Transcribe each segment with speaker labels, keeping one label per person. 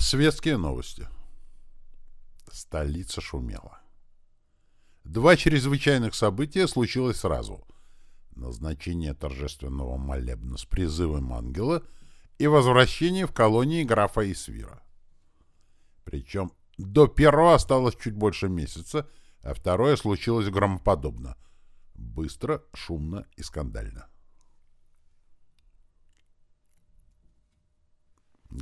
Speaker 1: Светские новости. Столица шумела. Два чрезвычайных события случилось сразу. Назначение торжественного молебна с призывом ангела и возвращение в колонии графа Исвира. Причем до первого осталось чуть больше месяца, а второе случилось громоподобно. Быстро, шумно и скандально.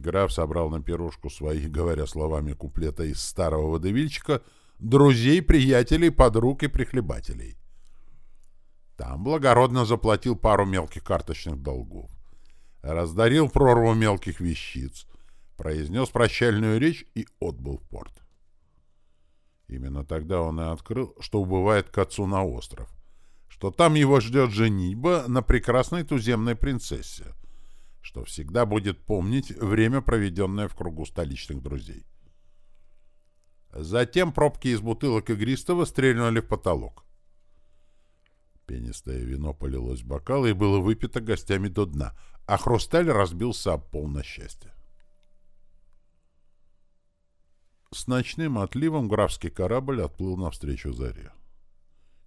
Speaker 1: Граф собрал на пирожку своих, говоря словами куплета из старого водевильчика, друзей, приятелей, подруг и прихлебателей. Там благородно заплатил пару мелких карточных долгов, раздарил прорву мелких вещиц, произнес прощальную речь и отбыл в порт. Именно тогда он и открыл, что убывает к отцу на остров, что там его ждет женитьба на прекрасной туземной принцессе, что всегда будет помнить время, проведенное в кругу столичных друзей. Затем пробки из бутылок игристого стрельнули в потолок. Пенистое вино полилось в бокалы и было выпито гостями до дна, а хрусталь разбился об пол на счастье. С ночным отливом графский корабль отплыл навстречу заре.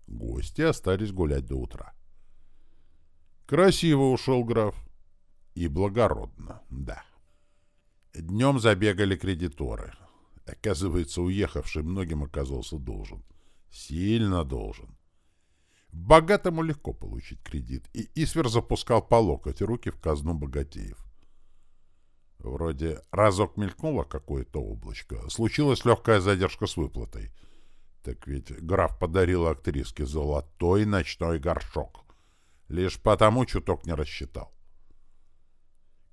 Speaker 1: Гости остались гулять до утра. Красиво ушел граф. И благородно, да. Днем забегали кредиторы. Оказывается, уехавший многим оказался должен. Сильно должен. Богатому легко получить кредит, и Исвер запускал по локоть руки в казну богатеев. Вроде разок мелькнуло какое-то облачко, случилась легкая задержка с выплатой. Так ведь граф подарил актриске золотой ночной горшок. Лишь потому чуток не рассчитал.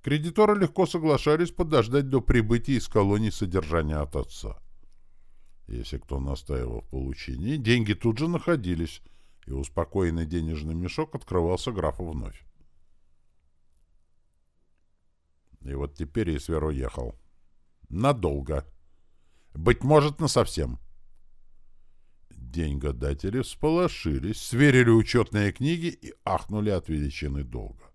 Speaker 1: Кредиторы легко соглашались подождать до прибытия из колонии содержания от отца. Если кто настаивал в получении, деньги тут же находились, и успокоенный денежный мешок открывался графу вновь. И вот теперь Исвер уехал. Надолго. Быть может, насовсем. Деньгодатели всполошились, сверили учетные книги и ахнули от величины долга.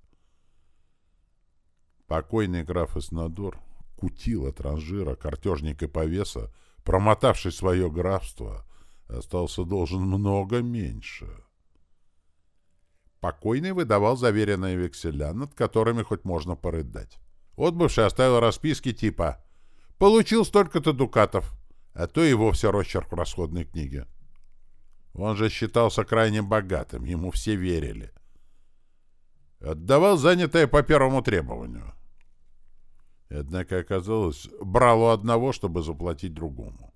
Speaker 1: Покойный граф Эснадор кутил от ранжира, картежник и повеса, промотавший свое графство, остался должен много меньше. Покойный выдавал заверенные векселя, над которыми хоть можно порыдать. Отбывший оставил расписки типа «Получил столько-то дукатов», а то и вовсе росчерк в расходной книге. Он же считался крайне богатым, ему все верили. Отдавал занятое по первому требованию. Однако оказалось, брал у одного, чтобы заплатить другому.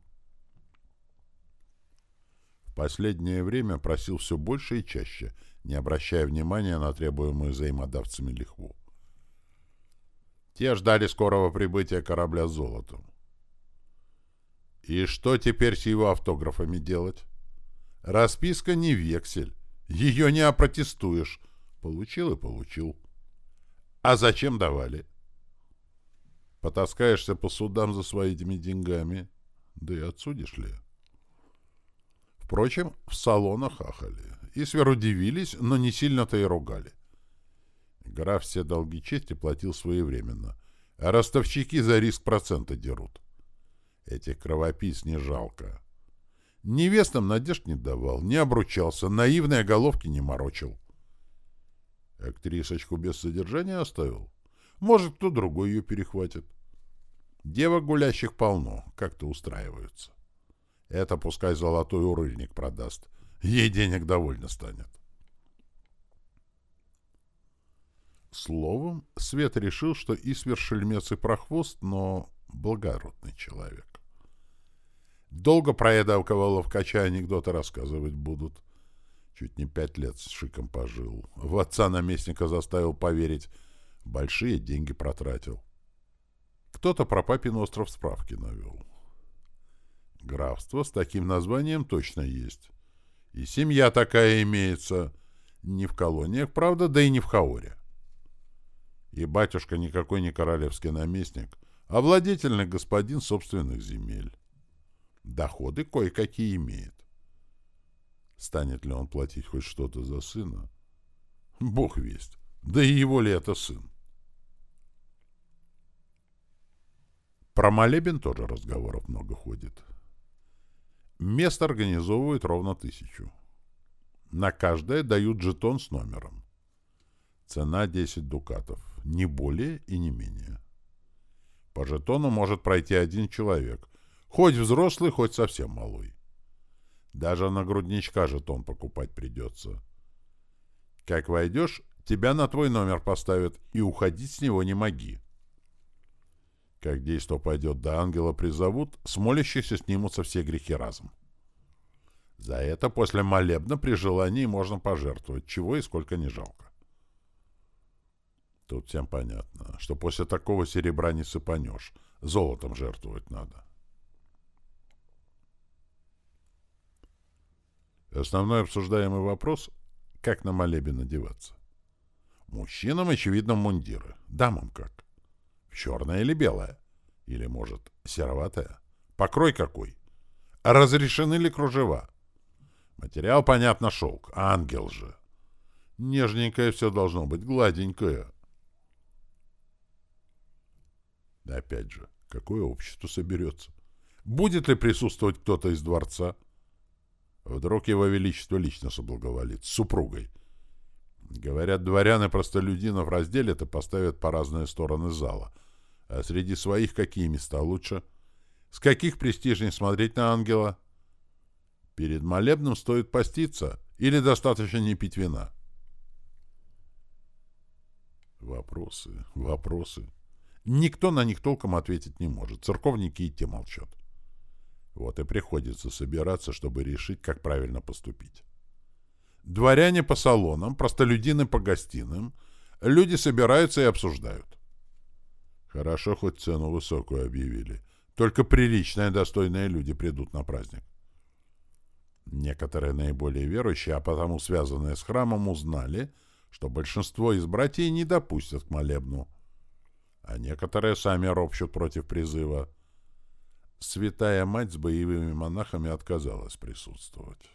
Speaker 1: В последнее время просил все больше и чаще, не обращая внимания на требуемую взаимодавцами лихву. Те ждали скорого прибытия корабля с золотом. И что теперь с его автографами делать? Расписка не вексель. Ее не опротестуешь. Получил и получил. А зачем давали? Потаскаешься по судам за своими деньгами. Да и отсудишь ли? Впрочем, в салонах ахали. И сверудивились, но не сильно-то и ругали. Граф все долги чести платил своевременно, а ростовщики за риск процента дерут. Этих кровопийц не жалко. Невестам надежд не давал, не обручался, наивные головки не морочил. Актрисочку без содержания оставил? Может, кто другой ее перехватит. Девок гулящих полно, как-то устраиваются. Это пускай золотой урыльник продаст. Ей денег довольно станет. Словом, Свет решил, что Исвер шельмец и прохвост, но благородный человек. Долго про эдакого ловкача анекдоты рассказывать будут. Чуть не пять лет с шиком пожил. В отца наместника заставил поверить. Большие деньги протратил. Кто-то про папин остров справки навел. Графство с таким названием точно есть. И семья такая имеется. Не в колониях, правда, да и не в Хаоре. И батюшка никакой не королевский наместник, а владетельный господин собственных земель. Доходы кое-какие имеет. Станет ли он платить хоть что-то за сына? Бог весть. Да и его ли это сын? Про молебен тоже разговоров много ходит. Место организовывают ровно тысячу. На каждое дают жетон с номером. Цена 10 дукатов, не более и не менее. По жетону может пройти один человек, хоть взрослый, хоть совсем малой. Даже на грудничка жетон покупать придется. Как войдешь, тебя на твой номер поставят, и уходить с него не моги. Как действо пойдет до ангела призовут, с молящихся снимутся все грехи разом. За это после молебна при желании можно пожертвовать, чего и сколько не жалко. Тут всем понятно, что после такого серебра не сыпанешь, золотом жертвовать надо. Основной обсуждаемый вопрос — как на молебен одеваться. Мужчинам, очевидно, мундиры. Дамам как? В черное или белое? Или, может, сероватое? Покрой какой? Разрешены ли кружева? Материал, понятно, шелк. Ангел же. Нежненькое все должно быть, гладенькое. Опять же, какое общество соберется? Будет ли присутствовать кто-то из дворца? Вдруг его величество лично соблаговолит, с супругой. Говорят, дворяны простолюдинов разделят и поставят по разные стороны зала. А среди своих какие места лучше? С каких престижней смотреть на ангела? Перед молебным стоит поститься или достаточно не пить вина? Вопросы, вопросы. Никто на них толком ответить не может. Церковники и те молчат. Вот и приходится собираться, чтобы решить, как правильно поступить. Дворяне по салонам, простолюдины по гостиным. Люди собираются и обсуждают. Хорошо, хоть цену высокую объявили. Только приличные, достойные люди придут на праздник. Некоторые наиболее верующие, а потому связанные с храмом, узнали, что большинство из братьев не допустят к молебну а некоторые сами ропщут против призыва. Святая мать с боевыми монахами отказалась присутствовать.